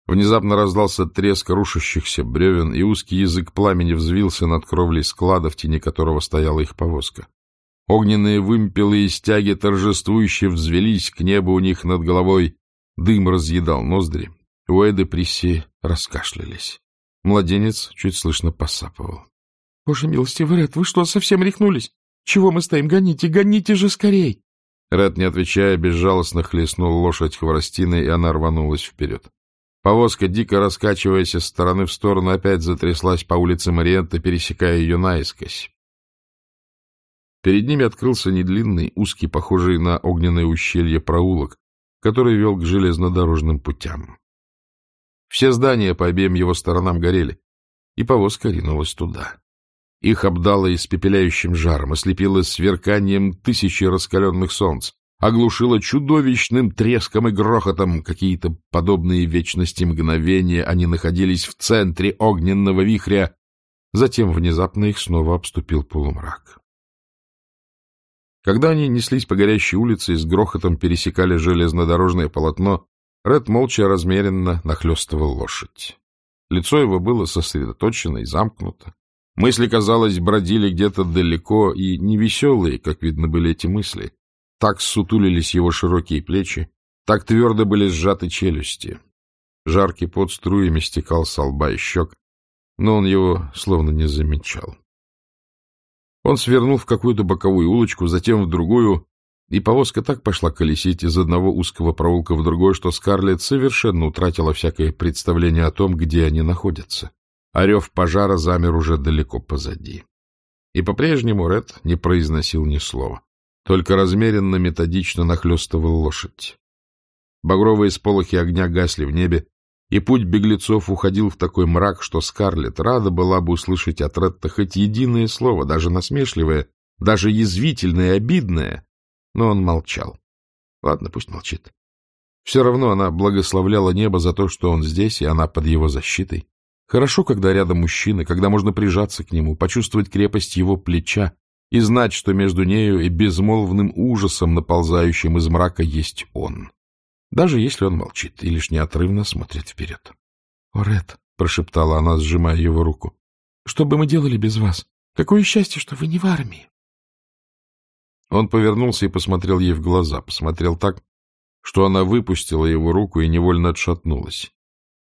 Внезапно раздался треск рушащихся бревен, и узкий язык пламени взвился над кровлей склада, в тени которого стояла их повозка. Огненные вымпелы и стяги торжествующе взвелись к небу у них над головой. Дым разъедал ноздри. Уэды Присси раскашлялись. Младенец чуть слышно посапывал. — Боже милостивый, Ред, вы что, совсем рехнулись? Чего мы стоим? Гоните, гоните же скорей! Ред, не отвечая, безжалостно хлестнул лошадь хворостиной, и она рванулась вперед. Повозка, дико раскачиваясь из стороны в сторону, опять затряслась по улице Мариетта, пересекая ее наискось. Перед ними открылся недлинный, узкий, похожий на огненное ущелье проулок, который вел к железнодорожным путям. Все здания по обеим его сторонам горели, и повозка ринулась туда. Их обдало испепеляющим жаром, ослепило сверканием тысячи раскаленных солнц, оглушило чудовищным треском и грохотом. Какие-то подобные вечности мгновения они находились в центре огненного вихря. Затем внезапно их снова обступил полумрак. Когда они неслись по горящей улице и с грохотом пересекали железнодорожное полотно, Ред молча размеренно нахлестывал лошадь. Лицо его было сосредоточено и замкнуто. Мысли, казалось, бродили где-то далеко и невеселые, как видно были эти мысли. Так сутулились его широкие плечи, так твердо были сжаты челюсти. Жаркий пот струями стекал с лба и щек, но он его словно не замечал. Он свернул в какую-то боковую улочку, затем в другую, и повозка так пошла колесить из одного узкого проулка в другой, что Скарлетт совершенно утратила всякое представление о том, где они находятся. Орев пожара замер уже далеко позади. И по-прежнему Ред не произносил ни слова, только размеренно методично нахлестывал лошадь. Багровые сполохи огня гасли в небе, и путь беглецов уходил в такой мрак, что Скарлетт рада была бы услышать от Ретта хоть единое слово, даже насмешливое, даже язвительное обидное, но он молчал. Ладно, пусть молчит. Все равно она благословляла небо за то, что он здесь, и она под его защитой. Хорошо, когда рядом мужчина, когда можно прижаться к нему, почувствовать крепость его плеча и знать, что между нею и безмолвным ужасом, наползающим из мрака, есть он. Даже если он молчит и лишь неотрывно смотрит вперед. — О, Ред, — прошептала она, сжимая его руку, — что бы мы делали без вас? Какое счастье, что вы не в армии! Он повернулся и посмотрел ей в глаза, посмотрел так, что она выпустила его руку и невольно отшатнулась.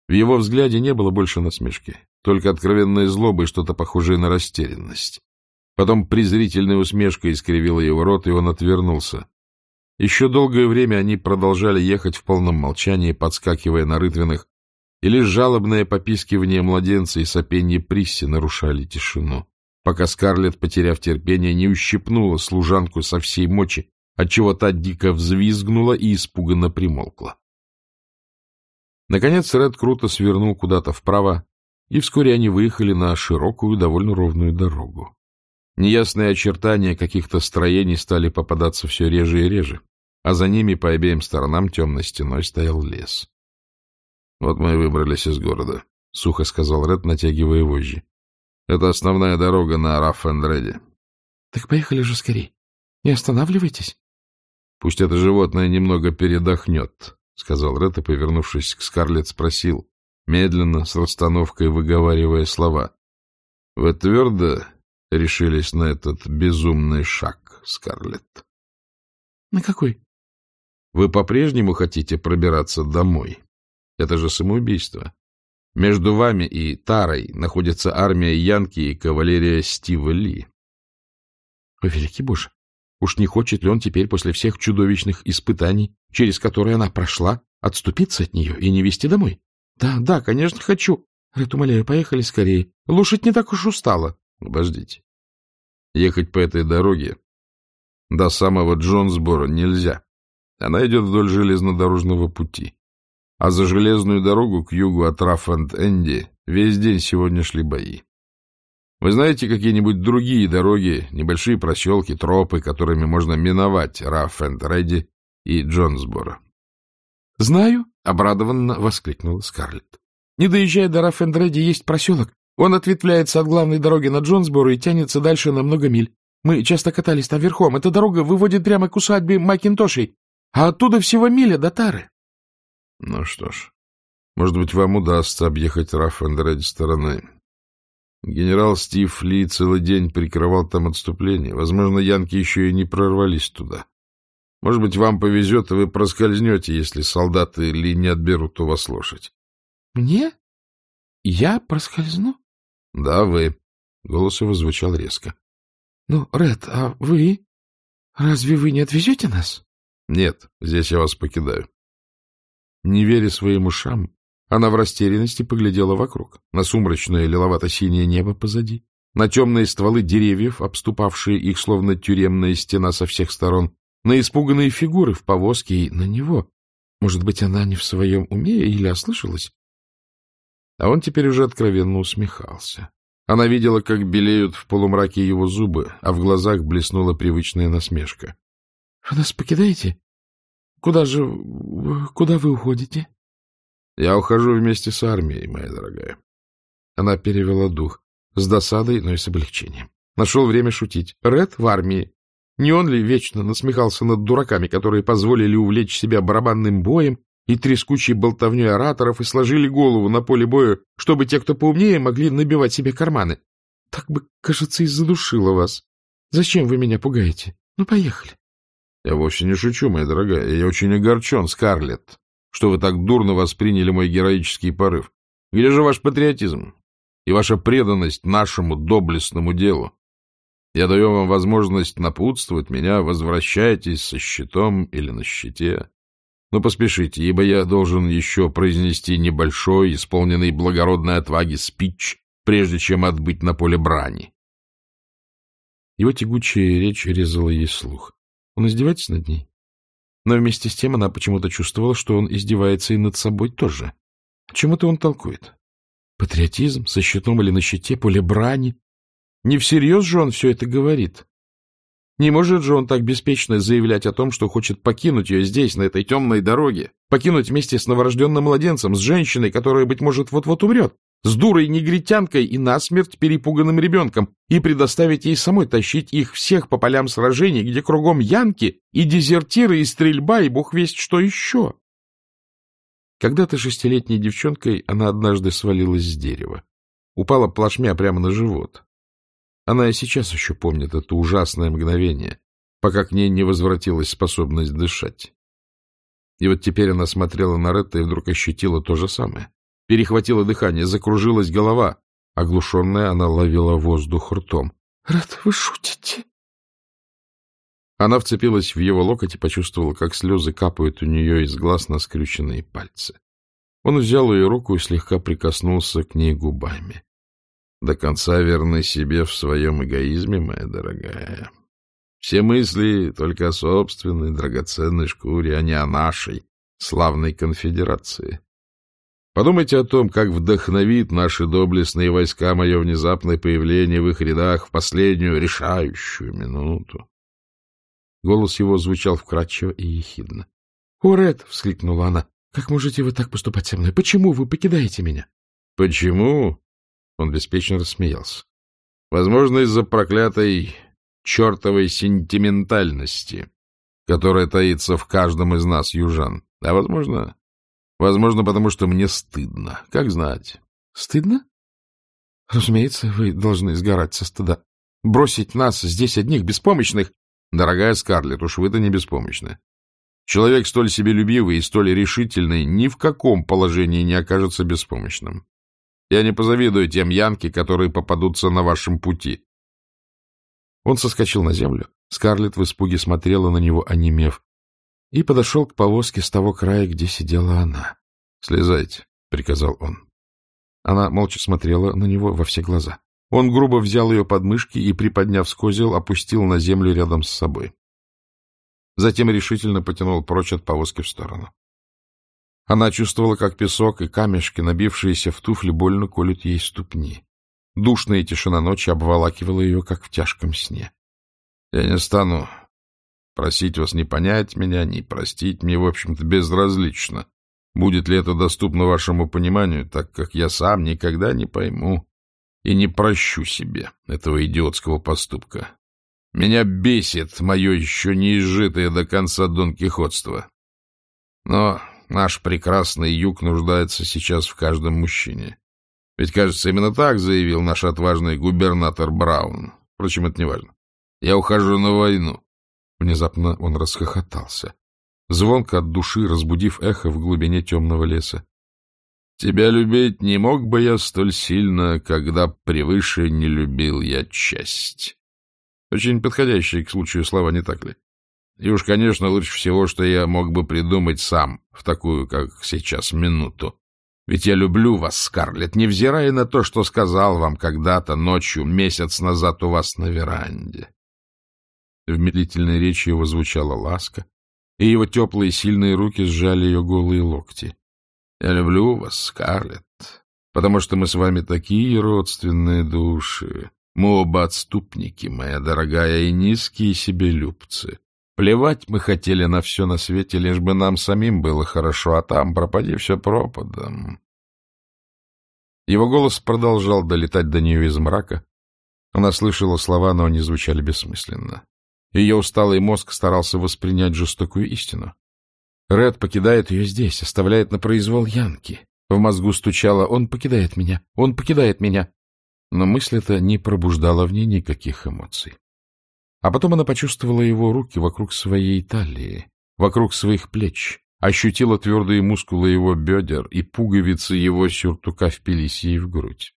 В его взгляде не было больше насмешки, только откровенная злоба и что-то похожее на растерянность. Потом презрительная усмешка искривила его рот, и он отвернулся. Еще долгое время они продолжали ехать в полном молчании, подскакивая на рытвинах, и лишь жалобное попискивание младенца и сопенье Присси нарушали тишину, пока Скарлетт, потеряв терпение, не ущипнула служанку со всей мочи, отчего та дико взвизгнула и испуганно примолкла. Наконец Ред круто свернул куда-то вправо, и вскоре они выехали на широкую, довольно ровную дорогу. Неясные очертания каких-то строений стали попадаться все реже и реже, а за ними по обеим сторонам темной стеной стоял лес. — Вот мы и выбрались из города, — сухо сказал Ред, натягивая вожжи. — Это основная дорога на Раффендреде. — Так поехали же скорей. Не останавливайтесь. — Пусть это животное немного передохнет, — сказал Ред и, повернувшись к Скарлетт, спросил, медленно, с расстановкой выговаривая слова. — Вы твердо решились на этот безумный шаг, Скарлетт? — На какой? — Вы по-прежнему хотите пробираться домой? Это же самоубийство. Между вами и Тарой находится армия Янки и кавалерия Стива Ли. — О, великий Боже! Уж не хочет ли он теперь после всех чудовищных испытаний, через которые она прошла, отступиться от нее и не вести домой? Да, да, конечно, хочу. Ред, умоляю, поехали скорее. Лошадь не так уж устала. Обождите. Ехать по этой дороге до самого Джонсбора нельзя. Она идет вдоль железнодорожного пути. А за железную дорогу к югу от Раффенд-Энди весь день сегодня шли бои. Вы знаете какие-нибудь другие дороги, небольшие проселки, тропы, которыми можно миновать Раффенд-Редди и Джонсборо? — Знаю, — обрадованно воскликнула Скарлетт. — Не доезжая до Раффенд-Редди, есть проселок. Он ответвляется от главной дороги на Джонсборо и тянется дальше на много миль. Мы часто катались там верхом. Эта дорога выводит прямо к усадьбе Макинтошей, а оттуда всего миля до Тары. — Ну что ж, может быть, вам удастся объехать Раффенд-Редди стороной. Генерал Стив Ли целый день прикрывал там отступление. Возможно, янки еще и не прорвались туда. Может быть, вам повезет, и вы проскользнете, если солдаты Ли не отберут у вас лошадь. — Мне? Я проскользну? — Да, вы. Голос его звучал резко. — Ну, Ред, а вы? Разве вы не отвезете нас? — Нет, здесь я вас покидаю. Не веря своим ушам, она в растерянности поглядела вокруг, на сумрачное лиловато-синее небо позади, на темные стволы деревьев, обступавшие их словно тюремная стена со всех сторон, на испуганные фигуры в повозке и на него. Может быть, она не в своем уме или ослышалась? А он теперь уже откровенно усмехался. Она видела, как белеют в полумраке его зубы, а в глазах блеснула привычная насмешка. — Вы нас покидаете? Куда же... куда вы уходите? — Я ухожу вместе с армией, моя дорогая. Она перевела дух. С досадой, но и с облегчением. Нашел время шутить. Ред в армии. Не он ли вечно насмехался над дураками, которые позволили увлечь себя барабанным боем и трескучей болтовней ораторов и сложили голову на поле боя, чтобы те, кто поумнее, могли набивать себе карманы? Так бы, кажется, и задушило вас. Зачем вы меня пугаете? Ну, поехали. Я вовсе не шучу, моя дорогая. Я очень огорчен, Скарлетт что вы так дурно восприняли мой героический порыв. Где же ваш патриотизм и ваша преданность нашему доблестному делу? Я даю вам возможность напутствовать меня, возвращайтесь со щитом или на щите. Но поспешите, ибо я должен еще произнести небольшой, исполненный благородной отваги спич, прежде чем отбыть на поле брани. Его тягучая речь резала ей слух. Он издевается над ней? но вместе с тем она почему-то чувствовала, что он издевается и над собой тоже. Чем это он толкует? Патриотизм, со щитом или на щите, поле брани? Не всерьез же он все это говорит? Не может же он так беспечно заявлять о том, что хочет покинуть ее здесь, на этой темной дороге, покинуть вместе с новорожденным младенцем, с женщиной, которая, быть может, вот-вот умрет, с дурой-негритянкой и насмерть перепуганным ребенком, и предоставить ей самой тащить их всех по полям сражений, где кругом янки и дезертиры, и стрельба, и бог весть что еще. Когда-то шестилетней девчонкой она однажды свалилась с дерева. Упала плашмя прямо на живот. Она и сейчас еще помнит это ужасное мгновение, пока к ней не возвратилась способность дышать. И вот теперь она смотрела на Ретта и вдруг ощутила то же самое. Перехватило дыхание, закружилась голова. Оглушенная, она ловила воздух ртом. — Ред, вы шутите? Она вцепилась в его локоть и почувствовала, как слезы капают у нее из глаз на скрюченные пальцы. Он взял ее руку и слегка прикоснулся к ней губами. До конца верны себе в своем эгоизме, моя дорогая. Все мысли только о собственной драгоценной шкуре, а не о нашей славной конфедерации. Подумайте о том, как вдохновит наши доблестные войска мое внезапное появление в их рядах в последнюю решающую минуту. Голос его звучал вкрадчиво и ехидно. — О, Ред! — всхлипнула она. — Как можете вы так поступать со мной? Почему вы покидаете меня? — Почему? Он беспечно рассмеялся. Возможно, из-за проклятой чертовой сентиментальности, которая таится в каждом из нас, южан. А возможно, возможно, потому что мне стыдно. Как знать. Стыдно? Разумеется, вы должны сгорать со стыда. Бросить нас здесь одних, беспомощных. Дорогая Скарлетт, уж вы-то не беспомощны. Человек столь себелюбивый и столь решительный ни в каком положении не окажется беспомощным. Я не позавидую тем янки, которые попадутся на вашем пути. Он соскочил на землю. Скарлетт в испуге смотрела на него, онемев, и подошел к повозке с того края, где сидела она. — Слезайте, — приказал он. Она молча смотрела на него во все глаза. Он грубо взял ее подмышки и, приподняв с козел, опустил на землю рядом с собой. Затем решительно потянул прочь от повозки в сторону. Она чувствовала, как песок и камешки, набившиеся в туфли, больно колют ей ступни. Душная тишина ночи обволакивала ее, как в тяжком сне. — Я не стану просить вас не понять меня, не простить. Мне, в общем-то, безразлично, будет ли это доступно вашему пониманию, так как я сам никогда не пойму и не прощу себе этого идиотского поступка. Меня бесит мое еще не изжитое до конца донкихотство. Но Наш прекрасный юг нуждается сейчас в каждом мужчине. Ведь, кажется, именно так заявил наш отважный губернатор Браун. Впрочем, это не важно. Я ухожу на войну. Внезапно он расхохотался, звонко от души разбудив эхо в глубине темного леса. Тебя любить не мог бы я столь сильно, когда превыше не любил я честь. Очень подходящие к случаю слова, не так ли? И уж, конечно, лучше всего, что я мог бы придумать сам в такую, как сейчас, минуту. Ведь я люблю вас, Скарлетт, невзирая на то, что сказал вам когда-то ночью, месяц назад у вас на веранде. В медлительной речи его звучала ласка, и его теплые сильные руки сжали ее голые локти. Я люблю вас, Скарлетт, потому что мы с вами такие родственные души. Мы оба отступники, моя дорогая, и низкие себелюбцы. Плевать мы хотели на все на свете, лишь бы нам самим было хорошо, а там пропади все пропадом. Его голос продолжал долетать до нее из мрака. Она слышала слова, но они звучали бессмысленно. Ее усталый мозг старался воспринять жестокую истину. Ред покидает ее здесь, оставляет на произвол Янки. В мозгу стучало «Он покидает меня! Он покидает меня!» Но мысль эта не пробуждала в ней никаких эмоций. А потом она почувствовала его руки вокруг своей талии, вокруг своих плеч, ощутила твердые мускулы его бедер, и пуговицы его сюртука впились ей в грудь.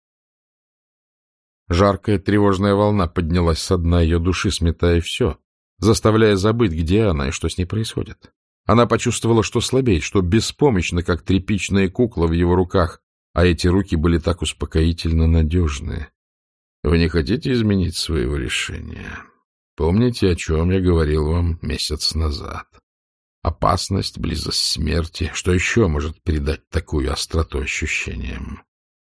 Жаркая тревожная волна поднялась со дна ее души, сметая все, заставляя забыть, где она и что с ней происходит. Она почувствовала, что слабеет, что беспомощна, как тряпичная кукла в его руках, а эти руки были так успокоительно надежные. Вы не хотите изменить своего решения? Помните, о чем я говорил вам месяц назад? Опасность, близость смерти. Что еще может передать такую остроту ощущениям?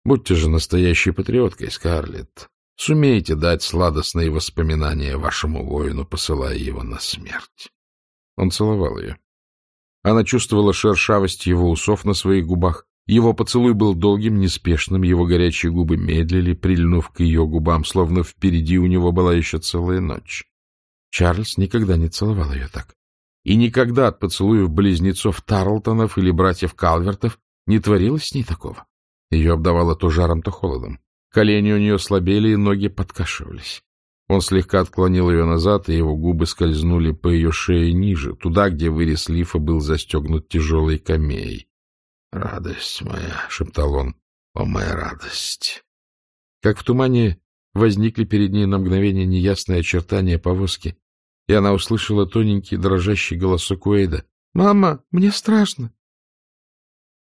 Будьте же настоящей патриоткой, Скарлетт. сумеете дать сладостные воспоминания вашему воину, посылая его на смерть. Он целовал ее. Она чувствовала шершавость его усов на своих губах. Его поцелуй был долгим, неспешным, его горячие губы медлили, прильнув к ее губам, словно впереди у него была еще целая ночь. Чарльз никогда не целовал ее так. И никогда от поцелуев близнецов Тарлтонов или братьев Калвертов не творилось с ней такого. Ее обдавало то жаром, то холодом. Колени у нее слабели, и ноги подкашивались. Он слегка отклонил ее назад, и его губы скользнули по ее шее ниже, туда, где вырез лифа был застегнут тяжелой камеей. — Радость моя, — шептал он, — о, моя радость! Как в тумане возникли перед ней на мгновение неясные очертания повозки, и она услышала тоненький дрожащий голосок Уэйда. — Мама, мне страшно!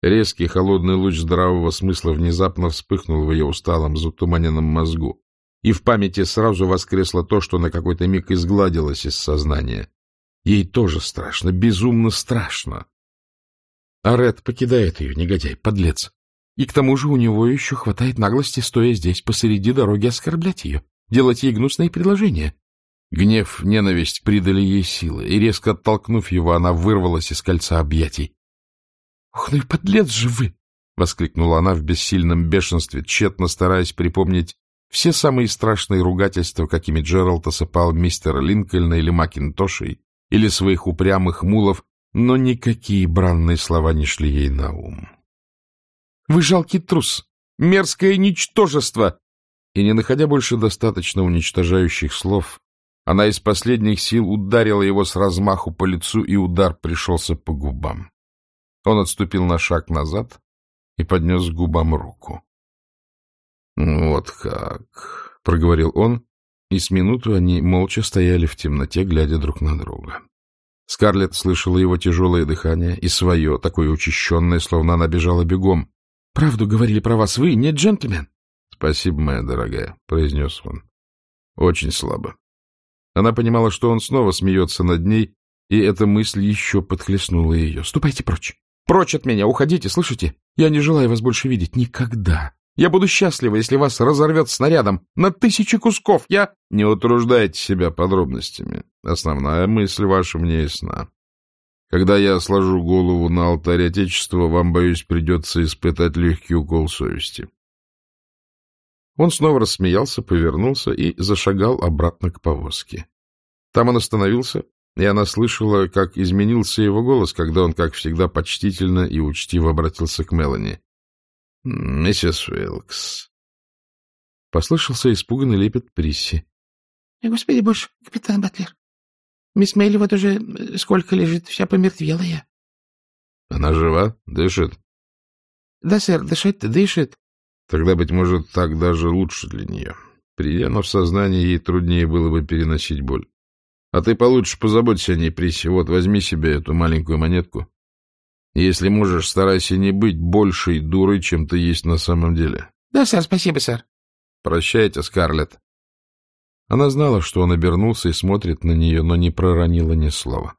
Резкий холодный луч здравого смысла внезапно вспыхнул в ее усталом, затуманенном мозгу и в памяти сразу воскресло то, что на какой-то миг изгладилось из сознания. Ей тоже страшно, безумно страшно. А Ред покидает ее, негодяй, подлец. И к тому же у него еще хватает наглости, стоя здесь посреди дороги, оскорблять ее, делать ей гнусные предложения. Гнев, ненависть придали ей силы, и, резко оттолкнув его, она вырвалась из кольца объятий. — Ох, ну и подлец же вы! — воскликнула она в бессильном бешенстве, тщетно стараясь припомнить все самые страшные ругательства, какими Джеральд осыпал мистера Линкольна или Макинтошей, или своих упрямых мулов, но никакие бранные слова не шли ей на ум. — Вы жалкий трус! Мерзкое ничтожество! И, не находя больше достаточно уничтожающих слов, она из последних сил ударила его с размаху по лицу, и удар пришелся по губам. Он отступил на шаг назад и поднес к губам руку. «Вот как!» — проговорил он, и с минуту они молча стояли в темноте, глядя друг на друга. Скарлетт слышала его тяжелое дыхание и свое, такое учащенное, словно она бежала бегом. — Правду говорили про вас вы, не джентльмен? — Спасибо, моя дорогая, — произнес он. — Очень слабо. Она понимала, что он снова смеется над ней, и эта мысль еще подхлестнула ее. — Ступайте прочь! Прочь от меня! Уходите, слышите? Я не желаю вас больше видеть. Никогда! Я буду счастлива, если вас разорвет снарядом на тысячи кусков. Я... Не утруждайте себя подробностями. Основная мысль ваша мне ясна. Когда я сложу голову на алтарь Отечества, вам, боюсь, придется испытать легкий укол совести. Он снова рассмеялся, повернулся и зашагал обратно к повозке. Там он остановился, и она слышала, как изменился его голос, когда он, как всегда, почтительно и учтиво обратился к Мелани. — Миссис Уилкс. Послышался испуганный лепет Присси. — Господи боже, капитан Батлер. Мисс Мейли вот уже э, сколько лежит, вся помертвелая. — Она жива? Дышит? — Да, сэр, дышит-то дышит. — Тогда, быть может, так даже лучше для нее. Придя она в сознание, ей труднее было бы переносить боль. А ты получше позаботься о ней, Приси. Вот, возьми себе эту маленькую монетку. Если можешь, старайся не быть большей дурой, чем ты есть на самом деле. — Да, сэр, спасибо, сэр. — Прощайте, Скарлетт. Она знала, что он обернулся и смотрит на нее, но не проронила ни слова.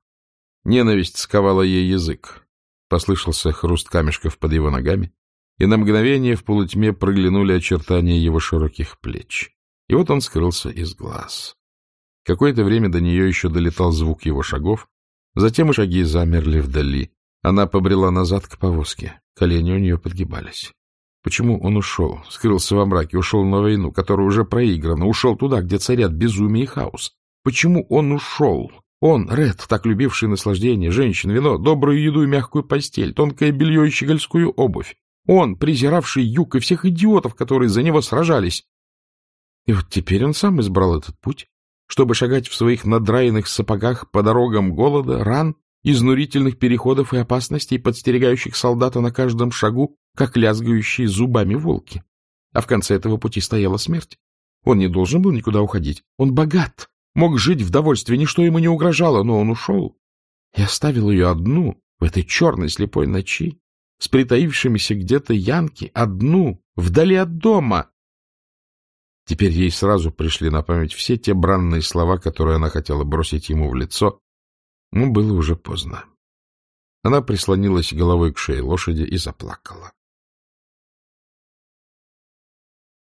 Ненависть сковала ей язык. Послышался хруст камешков под его ногами, и на мгновение в полутьме проглянули очертания его широких плеч. И вот он скрылся из глаз. Какое-то время до нее еще долетал звук его шагов, затем и шаги замерли вдали. Она побрела назад к повозке. Колени у нее подгибались. Почему он ушел, скрылся во мраке, ушел на войну, которая уже проиграна, ушел туда, где царят безумие и хаос? Почему он ушел? Он, Ред, так любивший наслаждение, женщин, вино, добрую еду и мягкую постель, тонкое белье и щегольскую обувь. Он, презиравший юг и всех идиотов, которые за него сражались. И вот теперь он сам избрал этот путь, чтобы шагать в своих надраенных сапогах по дорогам голода, ран изнурительных переходов и опасностей, подстерегающих солдата на каждом шагу, как лязгающие зубами волки. А в конце этого пути стояла смерть. Он не должен был никуда уходить. Он богат, мог жить в довольстве, ничто ему не угрожало, но он ушел и оставил ее одну в этой черной слепой ночи, с притаившимися где-то янки, одну, вдали от дома. Теперь ей сразу пришли на память все те бранные слова, которые она хотела бросить ему в лицо, но было уже поздно. Она прислонилась головой к шее лошади и заплакала.